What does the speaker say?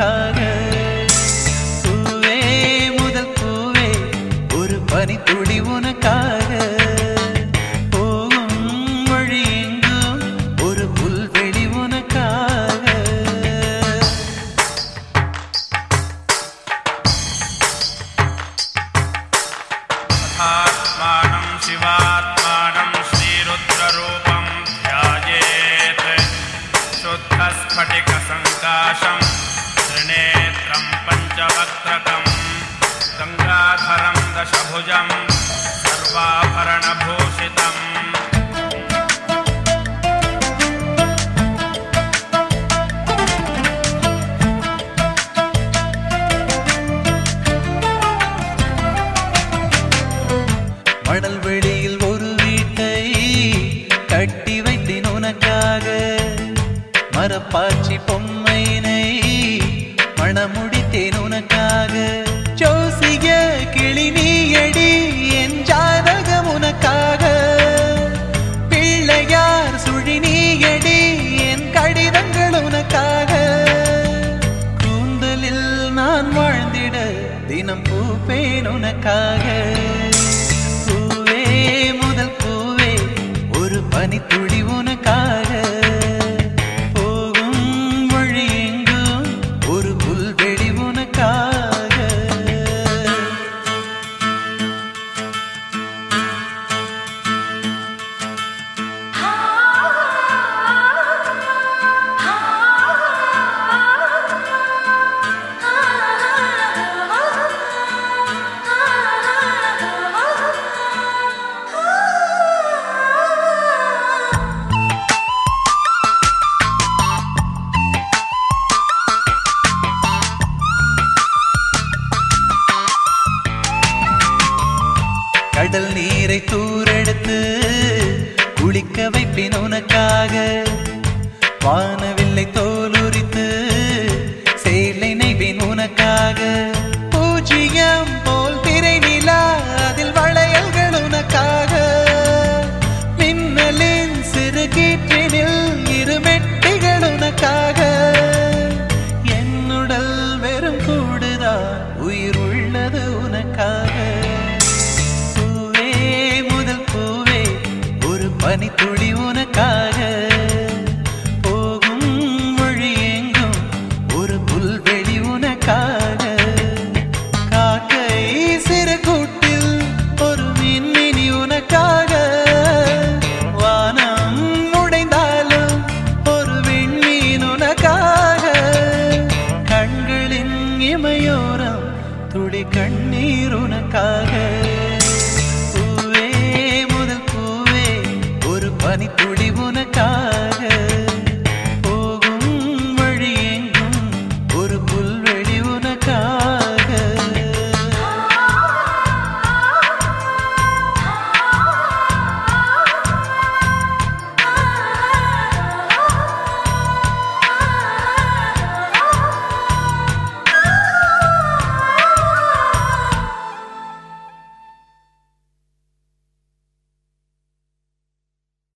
का पञ्चवक्त्रकम् गङ्गाधरं दशभुजं सर्वाभरणभूषितम्। மணல் வெளியில் ஒரு வீட்டை கட்டி வைத்தேன் உனக்காக. மரப்பாச்சி பொம்மைனை மணமுடி மணமுடித்தேன் உனக்காக. ஜோசிய கிளி நீயடி என் ஜாதகம் உனக்காக. பிள்ளையார் சுழி நீயடி என் கடிதங்கள் உனக்காக. கூந்தலில் நான் வாழ்ந்திட தினம் பூப்பேன் உனக்காக. கடல் நீரை தூரெடுத்து குளிக்க வைப்பேன் உனக்காக. வானவில்லை தோலுரித்து சேலை நெய்வேன் உனக்காக. பூஜ்ஜியம் போல் திரை நிலா அதில் வளையல்கள் உனக்காக. மின்னலின் சிறு கீற்றினில் இரு மெட்டிகள் உனக்காக. என்னுடல் வெறும் கூடுதான் உயிர் உள்ளது உனக்காக. பனித்துளி உன